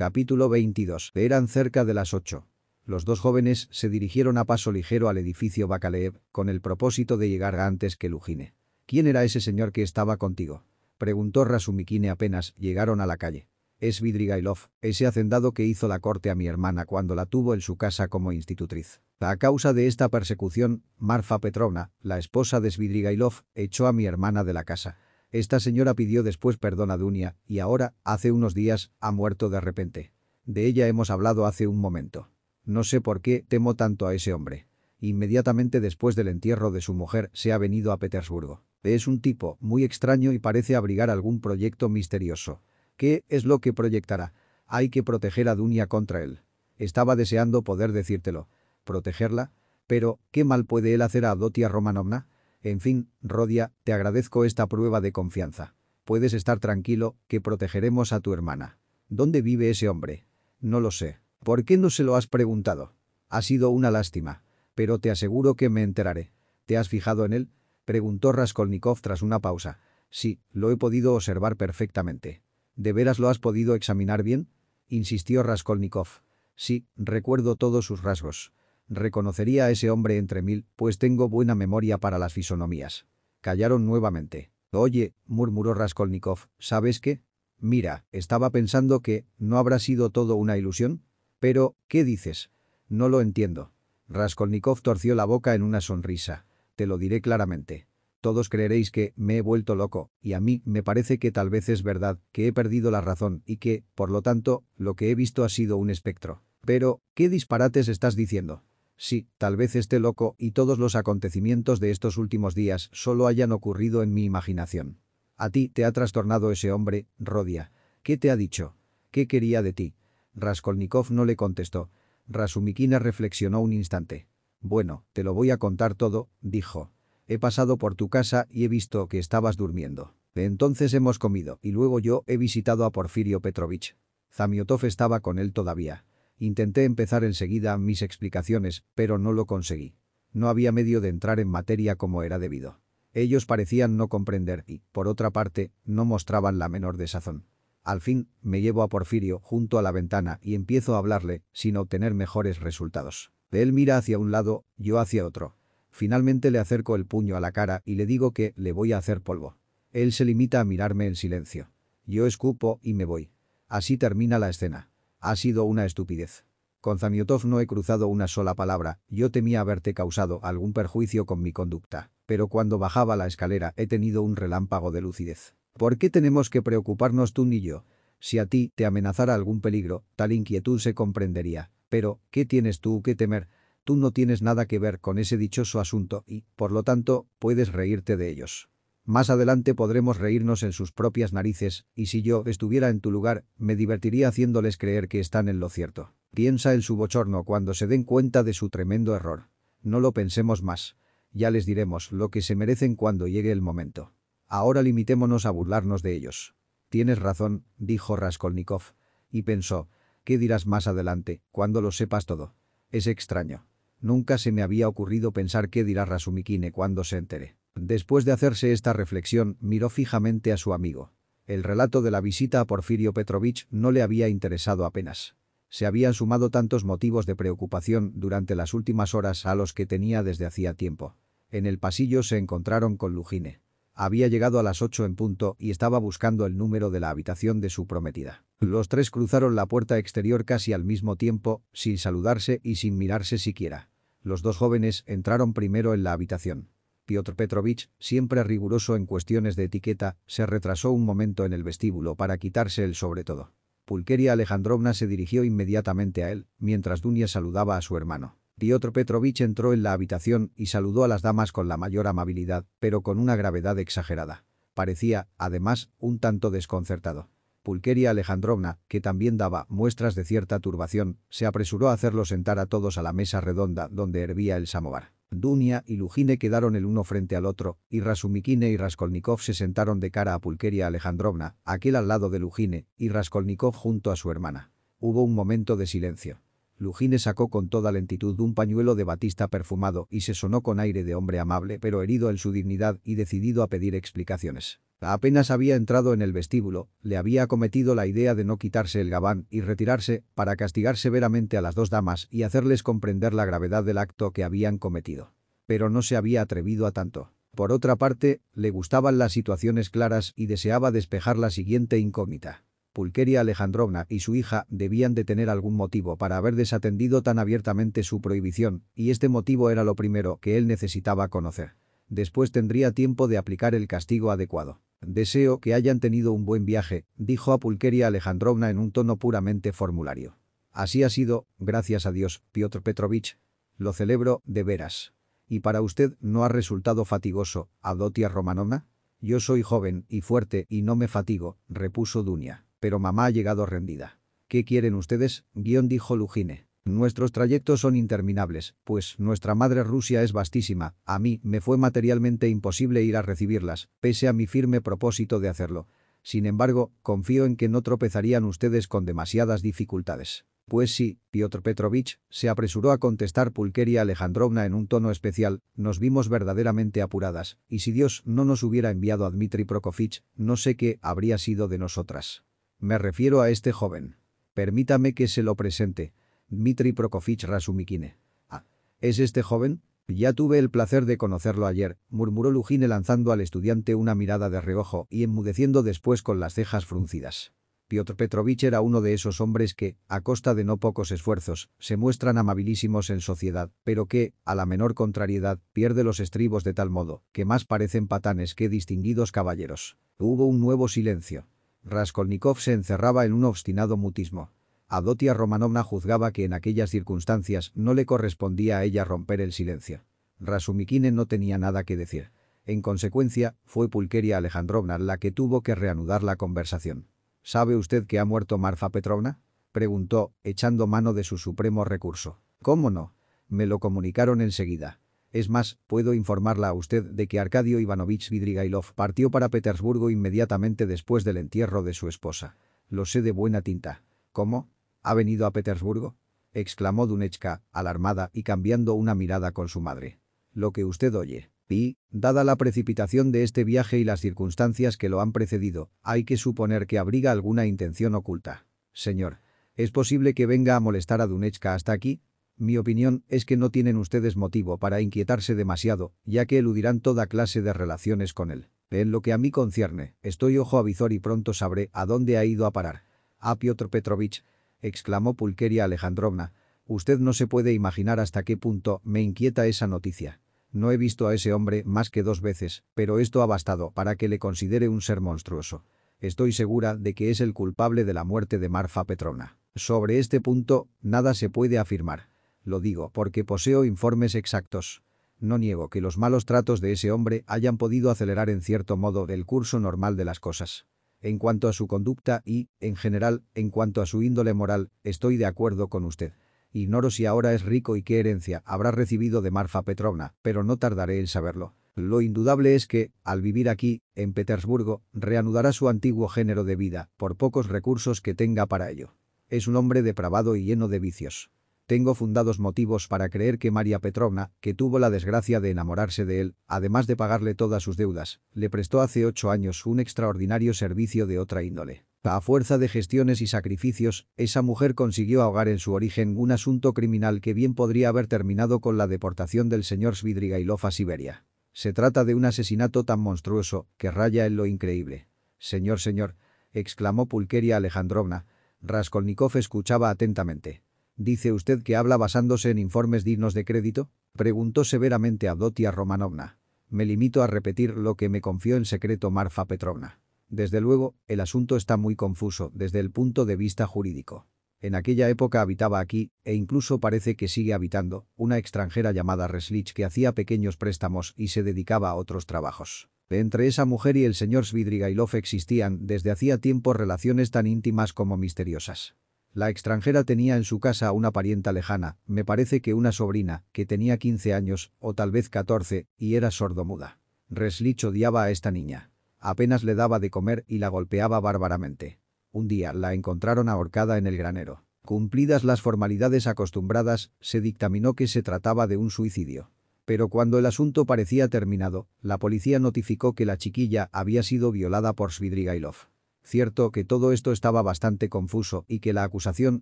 Capítulo 22. Eran cerca de las 8. Los dos jóvenes se dirigieron a paso ligero al edificio Bakaleev con el propósito de llegar antes que Lujine. ¿Quién era ese señor que estaba contigo? Preguntó Rasumikine apenas llegaron a la calle. Es Vidrigailov, ese hacendado que hizo la corte a mi hermana cuando la tuvo en su casa como institutriz. A causa de esta persecución, Marfa Petrovna, la esposa de Svidrigailov, echó a mi hermana de la casa. Esta señora pidió después perdón a Dunia y ahora, hace unos días, ha muerto de repente. De ella hemos hablado hace un momento. No sé por qué temo tanto a ese hombre. Inmediatamente después del entierro de su mujer se ha venido a Petersburgo. Es un tipo muy extraño y parece abrigar algún proyecto misterioso. ¿Qué es lo que proyectará? Hay que proteger a Dunia contra él. Estaba deseando poder decírtelo. ¿Protegerla? Pero, ¿qué mal puede él hacer a Dotia Romanovna? En fin, Rodia, te agradezco esta prueba de confianza. Puedes estar tranquilo, que protegeremos a tu hermana. ¿Dónde vive ese hombre? No lo sé. ¿Por qué no se lo has preguntado? Ha sido una lástima. Pero te aseguro que me enteraré. ¿Te has fijado en él? Preguntó Raskolnikov tras una pausa. Sí, lo he podido observar perfectamente. ¿De veras lo has podido examinar bien? Insistió Raskolnikov. Sí, recuerdo todos sus rasgos. Reconocería a ese hombre entre mil, pues tengo buena memoria para las fisonomías. Callaron nuevamente. Oye, murmuró Raskolnikov, ¿sabes qué? Mira, estaba pensando que, ¿no habrá sido todo una ilusión? Pero, ¿qué dices? No lo entiendo. Raskolnikov torció la boca en una sonrisa. Te lo diré claramente. Todos creeréis que me he vuelto loco, y a mí me parece que tal vez es verdad, que he perdido la razón y que, por lo tanto, lo que he visto ha sido un espectro. Pero, ¿qué disparates estás diciendo? Sí, tal vez esté loco y todos los acontecimientos de estos últimos días solo hayan ocurrido en mi imaginación. A ti te ha trastornado ese hombre, Rodia. ¿Qué te ha dicho? ¿Qué quería de ti? Raskolnikov no le contestó. Rasumikina reflexionó un instante. Bueno, te lo voy a contar todo, dijo. He pasado por tu casa y he visto que estabas durmiendo. Entonces hemos comido y luego yo he visitado a Porfirio Petrovich. Zamiotov estaba con él todavía. Intenté empezar enseguida mis explicaciones, pero no lo conseguí. No había medio de entrar en materia como era debido. Ellos parecían no comprender y, por otra parte, no mostraban la menor desazón. Al fin, me llevo a Porfirio junto a la ventana y empiezo a hablarle, sin obtener mejores resultados. Él mira hacia un lado, yo hacia otro. Finalmente le acerco el puño a la cara y le digo que le voy a hacer polvo. Él se limita a mirarme en silencio. Yo escupo y me voy. Así termina la escena. Ha sido una estupidez. Con Zamiotov no he cruzado una sola palabra, yo temía haberte causado algún perjuicio con mi conducta, pero cuando bajaba la escalera he tenido un relámpago de lucidez. ¿Por qué tenemos que preocuparnos tú ni yo? Si a ti te amenazara algún peligro, tal inquietud se comprendería. Pero, ¿qué tienes tú que temer? Tú no tienes nada que ver con ese dichoso asunto y, por lo tanto, puedes reírte de ellos. Más adelante podremos reírnos en sus propias narices, y si yo estuviera en tu lugar, me divertiría haciéndoles creer que están en lo cierto. Piensa en su bochorno cuando se den cuenta de su tremendo error. No lo pensemos más. Ya les diremos lo que se merecen cuando llegue el momento. Ahora limitémonos a burlarnos de ellos. Tienes razón, dijo Raskolnikov. Y pensó, ¿qué dirás más adelante, cuando lo sepas todo? Es extraño. Nunca se me había ocurrido pensar qué dirá Rasumikine cuando se entere. Después de hacerse esta reflexión, miró fijamente a su amigo. El relato de la visita a Porfirio Petrovich no le había interesado apenas. Se habían sumado tantos motivos de preocupación durante las últimas horas a los que tenía desde hacía tiempo. En el pasillo se encontraron con Lujine. Había llegado a las ocho en punto y estaba buscando el número de la habitación de su prometida. Los tres cruzaron la puerta exterior casi al mismo tiempo, sin saludarse y sin mirarse siquiera. Los dos jóvenes entraron primero en la habitación. Piotr Petrovich, siempre riguroso en cuestiones de etiqueta, se retrasó un momento en el vestíbulo para quitarse el sobre todo. Pulqueria Alejandrovna se dirigió inmediatamente a él, mientras Dunia saludaba a su hermano. Piotr Petrovich entró en la habitación y saludó a las damas con la mayor amabilidad, pero con una gravedad exagerada. Parecía, además, un tanto desconcertado. Pulqueria Alejandrovna, que también daba muestras de cierta turbación, se apresuró a hacerlo sentar a todos a la mesa redonda donde hervía el samovar. Dunia y Lujine quedaron el uno frente al otro, y Rasumikine y Raskolnikov se sentaron de cara a Pulqueria Alejandrovna, aquel al lado de Lujine, y Raskolnikov junto a su hermana. Hubo un momento de silencio. Lujine sacó con toda lentitud un pañuelo de batista perfumado y se sonó con aire de hombre amable pero herido en su dignidad y decidido a pedir explicaciones. Apenas había entrado en el vestíbulo, le había acometido la idea de no quitarse el gabán y retirarse para castigar severamente a las dos damas y hacerles comprender la gravedad del acto que habían cometido. Pero no se había atrevido a tanto. Por otra parte, le gustaban las situaciones claras y deseaba despejar la siguiente incógnita. Pulqueria Alejandrovna y su hija debían de tener algún motivo para haber desatendido tan abiertamente su prohibición, y este motivo era lo primero que él necesitaba conocer. Después tendría tiempo de aplicar el castigo adecuado. Deseo que hayan tenido un buen viaje, dijo a Pulqueria Alejandrovna en un tono puramente formulario. Así ha sido, gracias a Dios, Piotr Petrovich. Lo celebro, de veras. ¿Y para usted no ha resultado fatigoso, Adotia Romanovna? Yo soy joven y fuerte y no me fatigo, repuso Dunia. Pero mamá ha llegado rendida. ¿Qué quieren ustedes? Guión dijo Lugine. Nuestros trayectos son interminables, pues nuestra madre Rusia es vastísima, a mí me fue materialmente imposible ir a recibirlas, pese a mi firme propósito de hacerlo. Sin embargo, confío en que no tropezarían ustedes con demasiadas dificultades. Pues sí, Piotr Petrovich, se apresuró a contestar Pulqueria Alejandrovna en un tono especial, nos vimos verdaderamente apuradas, y si Dios no nos hubiera enviado a Dmitri Prokofich, no sé qué habría sido de nosotras. Me refiero a este joven. Permítame que se lo presente. Dmitri Prokofich Rasumikine. Ah, ¿es este joven? Ya tuve el placer de conocerlo ayer, murmuró Lugine lanzando al estudiante una mirada de reojo y enmudeciendo después con las cejas fruncidas. Piotr Petrovich era uno de esos hombres que, a costa de no pocos esfuerzos, se muestran amabilísimos en sociedad, pero que, a la menor contrariedad, pierde los estribos de tal modo, que más parecen patanes que distinguidos caballeros. Hubo un nuevo silencio. Raskolnikov se encerraba en un obstinado mutismo. Adotia Romanovna juzgaba que en aquellas circunstancias no le correspondía a ella romper el silencio. Rasumikine no tenía nada que decir. En consecuencia, fue Pulqueria Alejandrovna la que tuvo que reanudar la conversación. ¿Sabe usted que ha muerto Marfa Petrovna? Preguntó, echando mano de su supremo recurso. ¿Cómo no? Me lo comunicaron enseguida. Es más, puedo informarla a usted de que Arkadio Ivanovich Vidrigailov partió para Petersburgo inmediatamente después del entierro de su esposa. Lo sé de buena tinta. ¿Cómo? ¿Ha venido a Petersburgo? exclamó Dunechka, alarmada y cambiando una mirada con su madre. Lo que usted oye. Y, dada la precipitación de este viaje y las circunstancias que lo han precedido, hay que suponer que abriga alguna intención oculta. Señor, ¿es posible que venga a molestar a Dunechka hasta aquí? Mi opinión es que no tienen ustedes motivo para inquietarse demasiado, ya que eludirán toda clase de relaciones con él. En lo que a mí concierne, estoy ojo a visor y pronto sabré a dónde ha ido a parar. A Piotr Petrovich, exclamó Pulqueria Alejandrovna, usted no se puede imaginar hasta qué punto me inquieta esa noticia. No he visto a ese hombre más que dos veces, pero esto ha bastado para que le considere un ser monstruoso. Estoy segura de que es el culpable de la muerte de Marfa Petrovna. Sobre este punto, nada se puede afirmar. Lo digo porque poseo informes exactos. No niego que los malos tratos de ese hombre hayan podido acelerar en cierto modo el curso normal de las cosas. En cuanto a su conducta y, en general, en cuanto a su índole moral, estoy de acuerdo con usted. Ignoro si ahora es rico y qué herencia habrá recibido de Marfa Petrovna, pero no tardaré en saberlo. Lo indudable es que, al vivir aquí, en Petersburgo, reanudará su antiguo género de vida, por pocos recursos que tenga para ello. Es un hombre depravado y lleno de vicios. Tengo fundados motivos para creer que María Petrovna, que tuvo la desgracia de enamorarse de él, además de pagarle todas sus deudas, le prestó hace ocho años un extraordinario servicio de otra índole. A fuerza de gestiones y sacrificios, esa mujer consiguió ahogar en su origen un asunto criminal que bien podría haber terminado con la deportación del señor Svidrigailov a Siberia. Se trata de un asesinato tan monstruoso que raya en lo increíble. Señor, señor, exclamó Pulqueria Alejandrovna. Raskolnikov escuchaba atentamente. ¿Dice usted que habla basándose en informes dignos de crédito? Preguntó severamente a Dotia Romanovna. Me limito a repetir lo que me confió en secreto Marfa Petrovna. Desde luego, el asunto está muy confuso desde el punto de vista jurídico. En aquella época habitaba aquí, e incluso parece que sigue habitando, una extranjera llamada Reslich que hacía pequeños préstamos y se dedicaba a otros trabajos. Entre esa mujer y el señor Svidrigailov existían desde hacía tiempo relaciones tan íntimas como misteriosas. La extranjera tenía en su casa una parienta lejana, me parece que una sobrina, que tenía 15 años, o tal vez 14, y era sordomuda. Reslich odiaba a esta niña. Apenas le daba de comer y la golpeaba bárbaramente. Un día la encontraron ahorcada en el granero. Cumplidas las formalidades acostumbradas, se dictaminó que se trataba de un suicidio. Pero cuando el asunto parecía terminado, la policía notificó que la chiquilla había sido violada por Svidrigailov. Cierto que todo esto estaba bastante confuso y que la acusación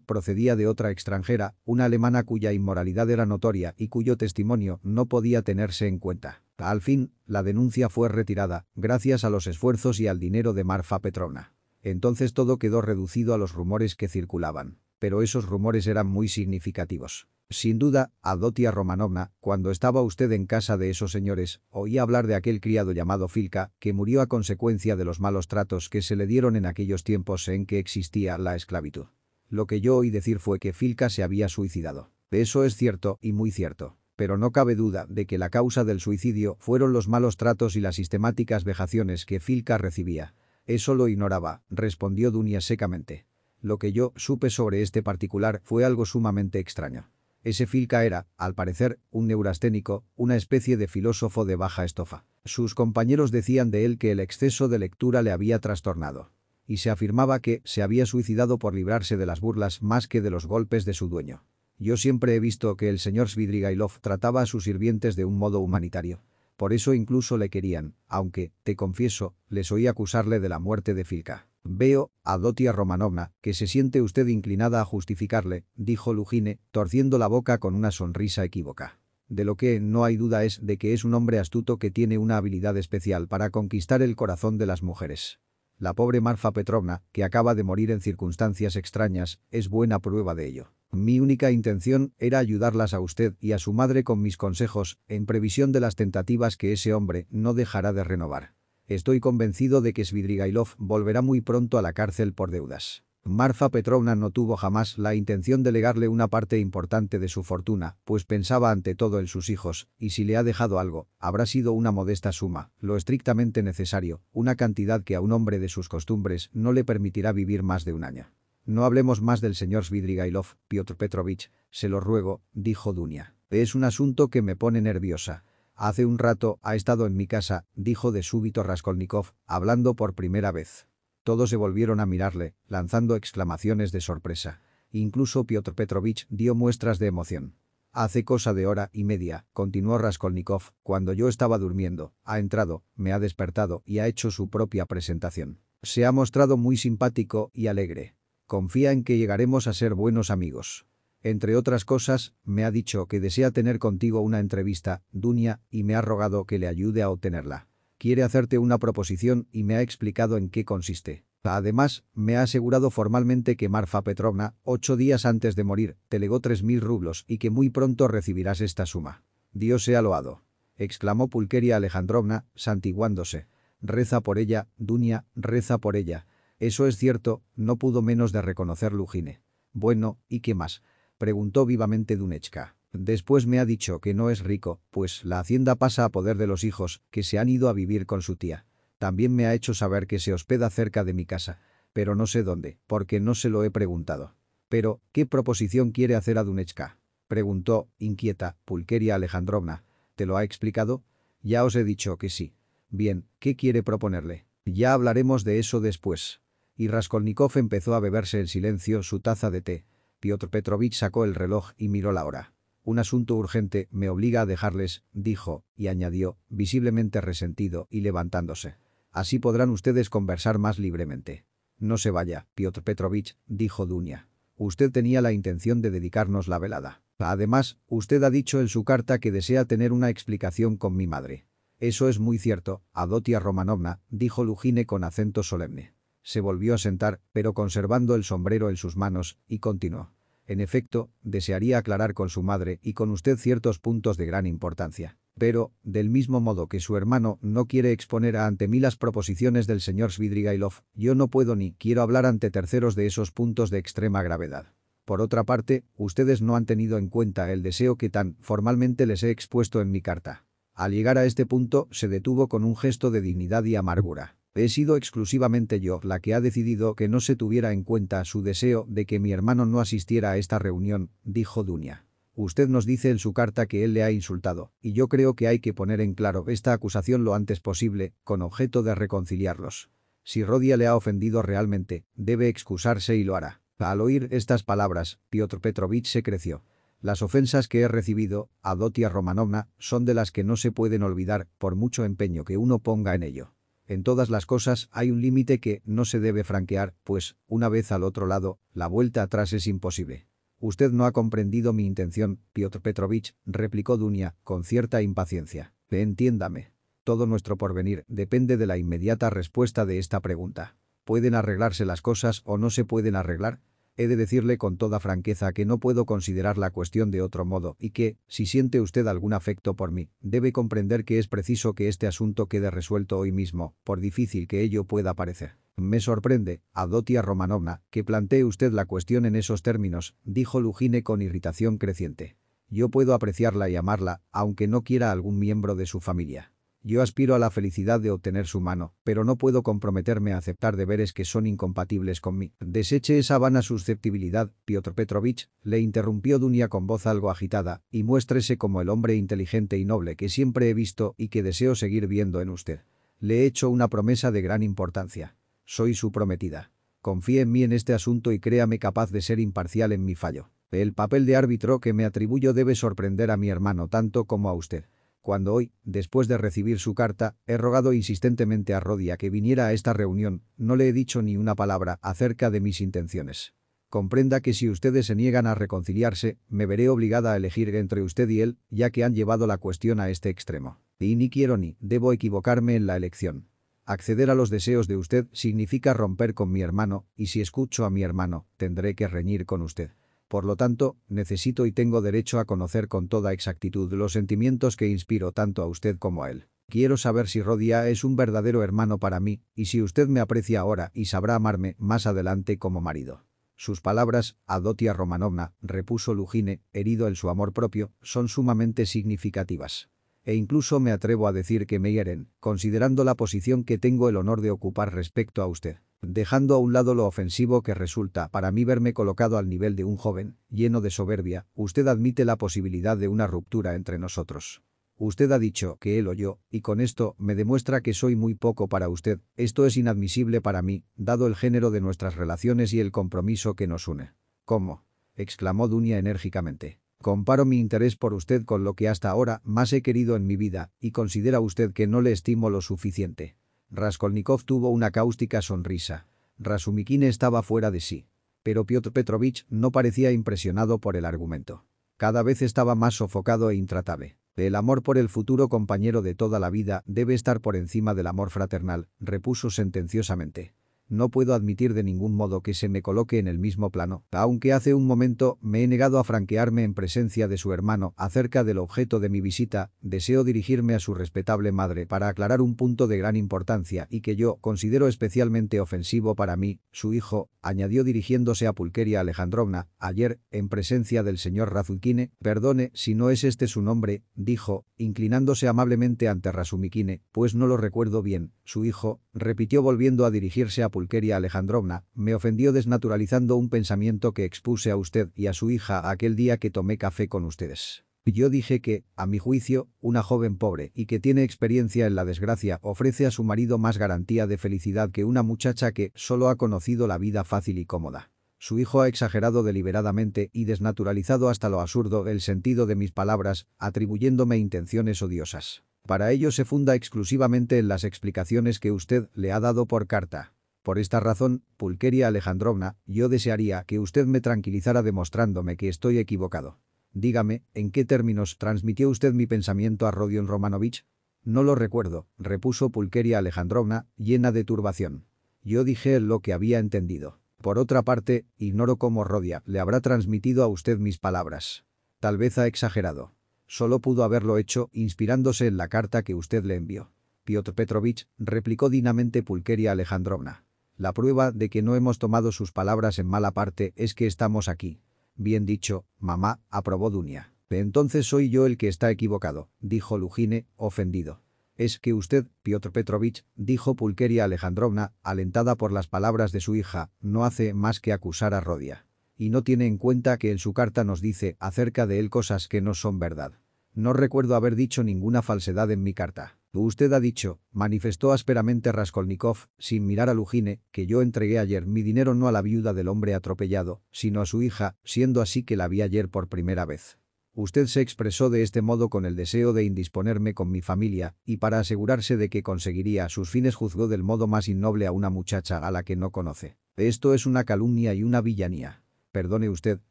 procedía de otra extranjera, una alemana cuya inmoralidad era notoria y cuyo testimonio no podía tenerse en cuenta. Al fin, la denuncia fue retirada, gracias a los esfuerzos y al dinero de Marfa Petrovna. Entonces todo quedó reducido a los rumores que circulaban. Pero esos rumores eran muy significativos. Sin duda, Adotia Romanovna, cuando estaba usted en casa de esos señores, oía hablar de aquel criado llamado Filka, que murió a consecuencia de los malos tratos que se le dieron en aquellos tiempos en que existía la esclavitud. Lo que yo oí decir fue que Filka se había suicidado. Eso es cierto y muy cierto. Pero no cabe duda de que la causa del suicidio fueron los malos tratos y las sistemáticas vejaciones que Filka recibía. Eso lo ignoraba, respondió Dunia secamente. Lo que yo supe sobre este particular fue algo sumamente extraño. Ese Filka era, al parecer, un neurasténico, una especie de filósofo de baja estofa. Sus compañeros decían de él que el exceso de lectura le había trastornado. Y se afirmaba que se había suicidado por librarse de las burlas más que de los golpes de su dueño. Yo siempre he visto que el señor Svidrigailov trataba a sus sirvientes de un modo humanitario. Por eso incluso le querían, aunque, te confieso, les oí acusarle de la muerte de Filka. Veo, Adotia Romanovna, que se siente usted inclinada a justificarle, dijo Lugine, torciendo la boca con una sonrisa equívoca. De lo que no hay duda es de que es un hombre astuto que tiene una habilidad especial para conquistar el corazón de las mujeres. La pobre Marfa Petrovna, que acaba de morir en circunstancias extrañas, es buena prueba de ello. Mi única intención era ayudarlas a usted y a su madre con mis consejos, en previsión de las tentativas que ese hombre no dejará de renovar. Estoy convencido de que Svidrigailov volverá muy pronto a la cárcel por deudas. Marfa Petrovna no tuvo jamás la intención de legarle una parte importante de su fortuna, pues pensaba ante todo en sus hijos, y si le ha dejado algo, habrá sido una modesta suma, lo estrictamente necesario, una cantidad que a un hombre de sus costumbres no le permitirá vivir más de un año. No hablemos más del señor Svidrigailov, Piotr Petrovich, se lo ruego, dijo Dunia. Es un asunto que me pone nerviosa. Hace un rato ha estado en mi casa, dijo de súbito Raskolnikov, hablando por primera vez. Todos se volvieron a mirarle, lanzando exclamaciones de sorpresa. Incluso Piotr Petrovich dio muestras de emoción. Hace cosa de hora y media, continuó Raskolnikov, cuando yo estaba durmiendo, ha entrado, me ha despertado y ha hecho su propia presentación. Se ha mostrado muy simpático y alegre. Confía en que llegaremos a ser buenos amigos. Entre otras cosas, me ha dicho que desea tener contigo una entrevista, Dunia, y me ha rogado que le ayude a obtenerla. Quiere hacerte una proposición y me ha explicado en qué consiste. Además, me ha asegurado formalmente que Marfa Petrovna, ocho días antes de morir, te legó tres mil rublos y que muy pronto recibirás esta suma. Dios sea loado. Exclamó Pulqueria Alejandrovna, santiguándose. Reza por ella, Dunia, reza por ella. Eso es cierto, no pudo menos de reconocer Lugine. Bueno, ¿y qué más? Preguntó vivamente Dunechka. Después me ha dicho que no es rico, pues la hacienda pasa a poder de los hijos, que se han ido a vivir con su tía. También me ha hecho saber que se hospeda cerca de mi casa, pero no sé dónde, porque no se lo he preguntado. Pero, ¿qué proposición quiere hacer a Dunechka? Preguntó, inquieta, Pulqueria Alejandrovna. ¿Te lo ha explicado? Ya os he dicho que sí. Bien, ¿qué quiere proponerle? Ya hablaremos de eso después. Y Raskolnikov empezó a beberse en silencio su taza de té. Piotr Petrovich sacó el reloj y miró la hora. Un asunto urgente me obliga a dejarles, dijo, y añadió, visiblemente resentido y levantándose. Así podrán ustedes conversar más libremente. No se vaya, Piotr Petrovich, dijo Dunia. Usted tenía la intención de dedicarnos la velada. Además, usted ha dicho en su carta que desea tener una explicación con mi madre. Eso es muy cierto, Adotia Romanovna, dijo Lugine con acento solemne. Se volvió a sentar, pero conservando el sombrero en sus manos, y continuó. En efecto, desearía aclarar con su madre y con usted ciertos puntos de gran importancia. Pero, del mismo modo que su hermano no quiere exponer ante mí las proposiciones del señor Svidrigailov, yo no puedo ni quiero hablar ante terceros de esos puntos de extrema gravedad. Por otra parte, ustedes no han tenido en cuenta el deseo que tan formalmente les he expuesto en mi carta. Al llegar a este punto, se detuvo con un gesto de dignidad y amargura. He sido exclusivamente yo la que ha decidido que no se tuviera en cuenta su deseo de que mi hermano no asistiera a esta reunión, dijo Dunia. Usted nos dice en su carta que él le ha insultado, y yo creo que hay que poner en claro esta acusación lo antes posible, con objeto de reconciliarlos. Si Rodia le ha ofendido realmente, debe excusarse y lo hará. Al oír estas palabras, Piotr Petrovich se creció. Las ofensas que he recibido, Adotia Romanovna, son de las que no se pueden olvidar, por mucho empeño que uno ponga en ello. En todas las cosas hay un límite que no se debe franquear, pues, una vez al otro lado, la vuelta atrás es imposible. Usted no ha comprendido mi intención, Piotr Petrovich, replicó Dunia, con cierta impaciencia. Entiéndame. Todo nuestro porvenir depende de la inmediata respuesta de esta pregunta. ¿Pueden arreglarse las cosas o no se pueden arreglar? He de decirle con toda franqueza que no puedo considerar la cuestión de otro modo y que, si siente usted algún afecto por mí, debe comprender que es preciso que este asunto quede resuelto hoy mismo, por difícil que ello pueda parecer. Me sorprende, Adotia Romanovna, que plantee usted la cuestión en esos términos, dijo Lugine con irritación creciente. Yo puedo apreciarla y amarla, aunque no quiera algún miembro de su familia. Yo aspiro a la felicidad de obtener su mano, pero no puedo comprometerme a aceptar deberes que son incompatibles con mí. Deseche esa vana susceptibilidad, Piotr Petrovich, le interrumpió Dunia con voz algo agitada, y muéstrese como el hombre inteligente y noble que siempre he visto y que deseo seguir viendo en usted. Le he hecho una promesa de gran importancia. Soy su prometida. Confíe en mí en este asunto y créame capaz de ser imparcial en mi fallo. El papel de árbitro que me atribuyo debe sorprender a mi hermano tanto como a usted cuando hoy, después de recibir su carta, he rogado insistentemente a Rodia que viniera a esta reunión, no le he dicho ni una palabra acerca de mis intenciones. Comprenda que si ustedes se niegan a reconciliarse, me veré obligada a elegir entre usted y él, ya que han llevado la cuestión a este extremo. Y ni quiero ni debo equivocarme en la elección. Acceder a los deseos de usted significa romper con mi hermano, y si escucho a mi hermano, tendré que reñir con usted. Por lo tanto, necesito y tengo derecho a conocer con toda exactitud los sentimientos que inspiro tanto a usted como a él. Quiero saber si Rodia es un verdadero hermano para mí, y si usted me aprecia ahora y sabrá amarme más adelante como marido. Sus palabras, Adotia Romanovna, repuso Lugine, herido en su amor propio, son sumamente significativas. E incluso me atrevo a decir que me hieren, considerando la posición que tengo el honor de ocupar respecto a usted dejando a un lado lo ofensivo que resulta para mí verme colocado al nivel de un joven, lleno de soberbia, usted admite la posibilidad de una ruptura entre nosotros. Usted ha dicho que él o yo, y con esto me demuestra que soy muy poco para usted, esto es inadmisible para mí, dado el género de nuestras relaciones y el compromiso que nos une. ¿Cómo? exclamó Dunia enérgicamente. Comparo mi interés por usted con lo que hasta ahora más he querido en mi vida, y considera usted que no le estimo lo suficiente. Raskolnikov tuvo una cáustica sonrisa. Rasumikine estaba fuera de sí. Pero Piotr Petrovich no parecía impresionado por el argumento. Cada vez estaba más sofocado e intratable. El amor por el futuro compañero de toda la vida debe estar por encima del amor fraternal, repuso sentenciosamente. No puedo admitir de ningún modo que se me coloque en el mismo plano, aunque hace un momento me he negado a franquearme en presencia de su hermano acerca del objeto de mi visita, deseo dirigirme a su respetable madre para aclarar un punto de gran importancia y que yo considero especialmente ofensivo para mí, su hijo, añadió dirigiéndose a Pulqueria Alejandrovna, ayer, en presencia del señor Razukine, perdone si no es este su nombre, dijo, inclinándose amablemente ante Rasumikine, pues no lo recuerdo bien, su hijo, repitió volviendo a dirigirse a Pulqueria Alejandrovna, me ofendió desnaturalizando un pensamiento que expuse a usted y a su hija aquel día que tomé café con ustedes. Yo dije que, a mi juicio, una joven pobre y que tiene experiencia en la desgracia ofrece a su marido más garantía de felicidad que una muchacha que solo ha conocido la vida fácil y cómoda. Su hijo ha exagerado deliberadamente y desnaturalizado hasta lo absurdo el sentido de mis palabras, atribuyéndome intenciones odiosas. Para ello se funda exclusivamente en las explicaciones que usted le ha dado por carta. Por esta razón, Pulqueria Alejandrovna, yo desearía que usted me tranquilizara demostrándome que estoy equivocado. Dígame, ¿en qué términos transmitió usted mi pensamiento a Rodion Romanovich? No lo recuerdo, repuso Pulqueria Alejandrovna, llena de turbación. Yo dije lo que había entendido. Por otra parte, ignoro cómo Rodia le habrá transmitido a usted mis palabras. Tal vez ha exagerado. Solo pudo haberlo hecho inspirándose en la carta que usted le envió. Piotr Petrovich, replicó dinamente Pulqueria Alejandrovna. La prueba de que no hemos tomado sus palabras en mala parte es que estamos aquí. Bien dicho, mamá, aprobó Dunia. Entonces soy yo el que está equivocado, dijo Lugine, ofendido. Es que usted, Piotr Petrovich, dijo Pulqueria Alejandrovna, alentada por las palabras de su hija, no hace más que acusar a Rodia. Y no tiene en cuenta que en su carta nos dice acerca de él cosas que no son verdad. No recuerdo haber dicho ninguna falsedad en mi carta. Usted ha dicho, manifestó ásperamente Raskolnikov, sin mirar a Lujine, que yo entregué ayer mi dinero no a la viuda del hombre atropellado, sino a su hija, siendo así que la vi ayer por primera vez. Usted se expresó de este modo con el deseo de indisponerme con mi familia, y para asegurarse de que conseguiría sus fines juzgó del modo más innoble a una muchacha a la que no conoce. Esto es una calumnia y una villanía. Perdone usted,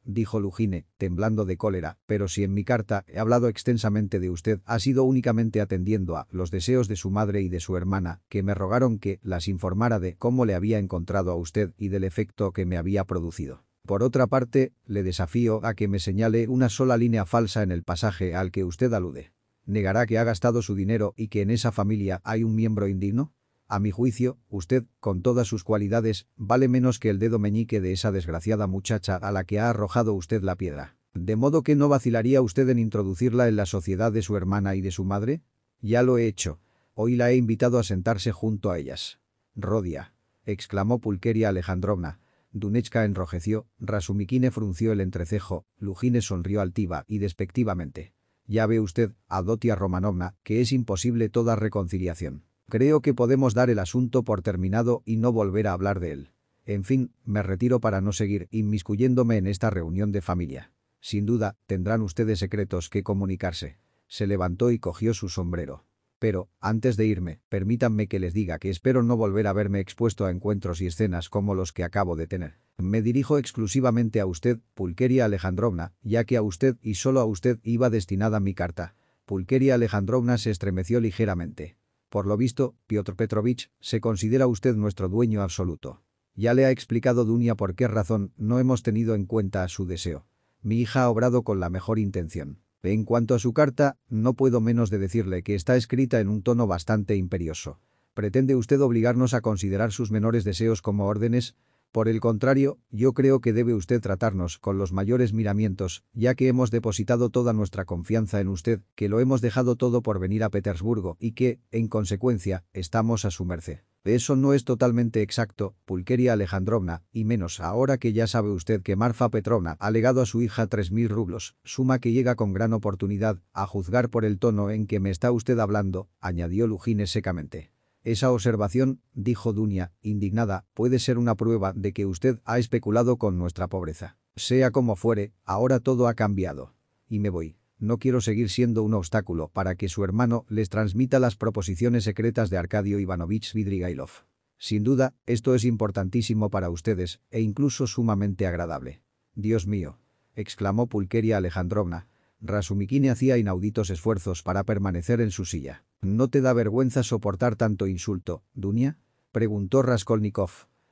dijo Lugine, temblando de cólera, pero si en mi carta he hablado extensamente de usted ha sido únicamente atendiendo a los deseos de su madre y de su hermana, que me rogaron que las informara de cómo le había encontrado a usted y del efecto que me había producido. Por otra parte, le desafío a que me señale una sola línea falsa en el pasaje al que usted alude. ¿Negará que ha gastado su dinero y que en esa familia hay un miembro indigno? A mi juicio, usted, con todas sus cualidades, vale menos que el dedo meñique de esa desgraciada muchacha a la que ha arrojado usted la piedra. ¿De modo que no vacilaría usted en introducirla en la sociedad de su hermana y de su madre? Ya lo he hecho. Hoy la he invitado a sentarse junto a ellas. Rodia. exclamó Pulqueria Alejandrovna. Dunechka enrojeció, Rasumikine frunció el entrecejo, Lujine sonrió altiva y despectivamente. Ya ve usted, Adotia Romanovna, que es imposible toda reconciliación. Creo que podemos dar el asunto por terminado y no volver a hablar de él. En fin, me retiro para no seguir inmiscuyéndome en esta reunión de familia. Sin duda, tendrán ustedes secretos que comunicarse. Se levantó y cogió su sombrero. Pero, antes de irme, permítanme que les diga que espero no volver a verme expuesto a encuentros y escenas como los que acabo de tener. Me dirijo exclusivamente a usted, Pulqueria Alejandrovna, ya que a usted y solo a usted iba destinada mi carta. Pulqueria Alejandrovna se estremeció ligeramente. Por lo visto, Piotr Petrovich, se considera usted nuestro dueño absoluto. Ya le ha explicado Dunia por qué razón no hemos tenido en cuenta su deseo. Mi hija ha obrado con la mejor intención. En cuanto a su carta, no puedo menos de decirle que está escrita en un tono bastante imperioso. ¿Pretende usted obligarnos a considerar sus menores deseos como órdenes? Por el contrario, yo creo que debe usted tratarnos con los mayores miramientos, ya que hemos depositado toda nuestra confianza en usted, que lo hemos dejado todo por venir a Petersburgo y que, en consecuencia, estamos a su merced. Eso no es totalmente exacto, Pulqueria Alejandrovna, y menos ahora que ya sabe usted que Marfa Petrovna ha legado a su hija tres mil rublos, suma que llega con gran oportunidad, a juzgar por el tono en que me está usted hablando, añadió Lujines secamente. Esa observación, dijo Dunia, indignada, puede ser una prueba de que usted ha especulado con nuestra pobreza. Sea como fuere, ahora todo ha cambiado. Y me voy. No quiero seguir siendo un obstáculo para que su hermano les transmita las proposiciones secretas de Arcadio Ivanovich Vidrigailov. Sin duda, esto es importantísimo para ustedes e incluso sumamente agradable. Dios mío, exclamó Pulqueria Alejandrovna, Rasumikine hacía inauditos esfuerzos para permanecer en su silla. ¿No te da vergüenza soportar tanto insulto, Dunia? Preguntó Raskolnikov.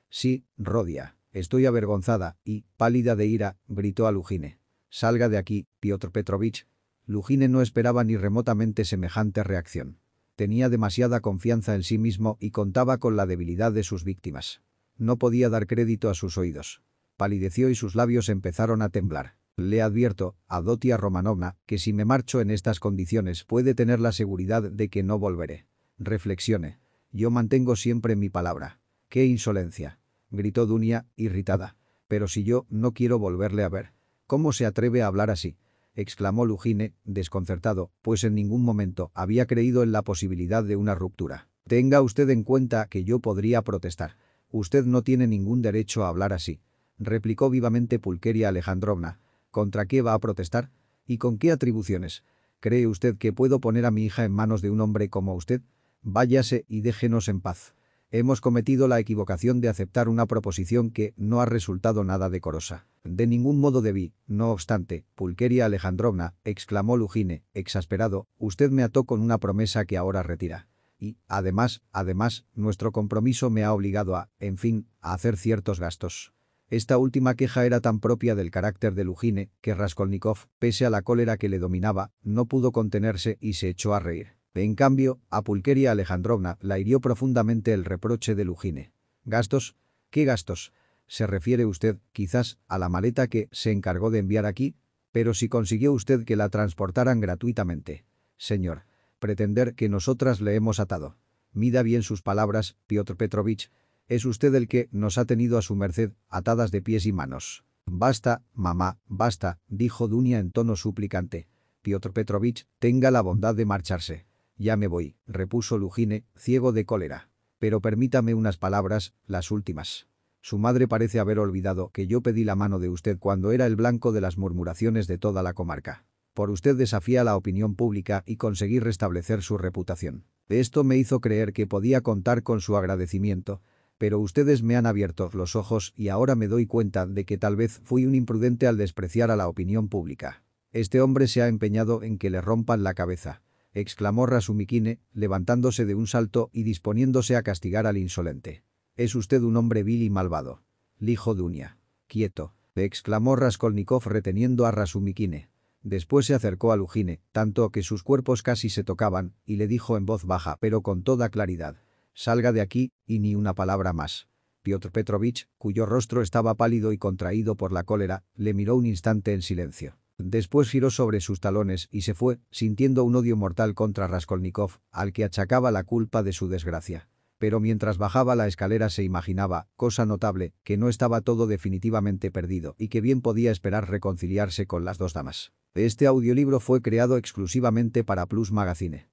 Sí, Rodia. Estoy avergonzada y, pálida de ira, gritó a Lujine. Salga de aquí, Piotr Petrovich. Lujine no esperaba ni remotamente semejante reacción. Tenía demasiada confianza en sí mismo y contaba con la debilidad de sus víctimas. No podía dar crédito a sus oídos. Palideció y sus labios empezaron a temblar. Le advierto, a Dotia Romanovna, que si me marcho en estas condiciones puede tener la seguridad de que no volveré. Reflexione. Yo mantengo siempre mi palabra. ¡Qué insolencia! Gritó Dunia, irritada. Pero si yo no quiero volverle a ver. ¿Cómo se atreve a hablar así? exclamó Lujine, desconcertado, pues en ningún momento había creído en la posibilidad de una ruptura. Tenga usted en cuenta que yo podría protestar. Usted no tiene ningún derecho a hablar así. Replicó vivamente Pulqueria Alejandrovna, ¿Contra qué va a protestar? ¿Y con qué atribuciones? ¿Cree usted que puedo poner a mi hija en manos de un hombre como usted? Váyase y déjenos en paz. Hemos cometido la equivocación de aceptar una proposición que no ha resultado nada decorosa. De ningún modo debí, no obstante, Pulqueria Alejandrovna, exclamó Lujine, exasperado, usted me ató con una promesa que ahora retira. Y, además, además, nuestro compromiso me ha obligado a, en fin, a hacer ciertos gastos. Esta última queja era tan propia del carácter de Lujine que Raskolnikov, pese a la cólera que le dominaba, no pudo contenerse y se echó a reír. En cambio, a Pulqueria Alejandrovna la hirió profundamente el reproche de Lujine. ¿Gastos? ¿Qué gastos? ¿Se refiere usted, quizás, a la maleta que se encargó de enviar aquí? Pero si consiguió usted que la transportaran gratuitamente. Señor, pretender que nosotras le hemos atado. Mida bien sus palabras, Piotr Petrovich, es usted el que nos ha tenido a su merced, atadas de pies y manos. Basta, mamá, basta, dijo Dunia en tono suplicante. Piotr Petrovich, tenga la bondad de marcharse. Ya me voy, repuso Lugine, ciego de cólera. Pero permítame unas palabras, las últimas. Su madre parece haber olvidado que yo pedí la mano de usted cuando era el blanco de las murmuraciones de toda la comarca. Por usted desafía la opinión pública y conseguí restablecer su reputación. Esto me hizo creer que podía contar con su agradecimiento, pero ustedes me han abierto los ojos y ahora me doy cuenta de que tal vez fui un imprudente al despreciar a la opinión pública. Este hombre se ha empeñado en que le rompan la cabeza, exclamó Rasumikine, levantándose de un salto y disponiéndose a castigar al insolente. Es usted un hombre vil y malvado. Lijo Dunia. Quieto, exclamó Raskolnikov reteniendo a Rasumikine. Después se acercó a Lugine, tanto que sus cuerpos casi se tocaban, y le dijo en voz baja pero con toda claridad. Salga de aquí, y ni una palabra más. Piotr Petrovich, cuyo rostro estaba pálido y contraído por la cólera, le miró un instante en silencio. Después giró sobre sus talones y se fue, sintiendo un odio mortal contra Raskolnikov, al que achacaba la culpa de su desgracia. Pero mientras bajaba la escalera se imaginaba, cosa notable, que no estaba todo definitivamente perdido y que bien podía esperar reconciliarse con las dos damas. Este audiolibro fue creado exclusivamente para Plus Magazine.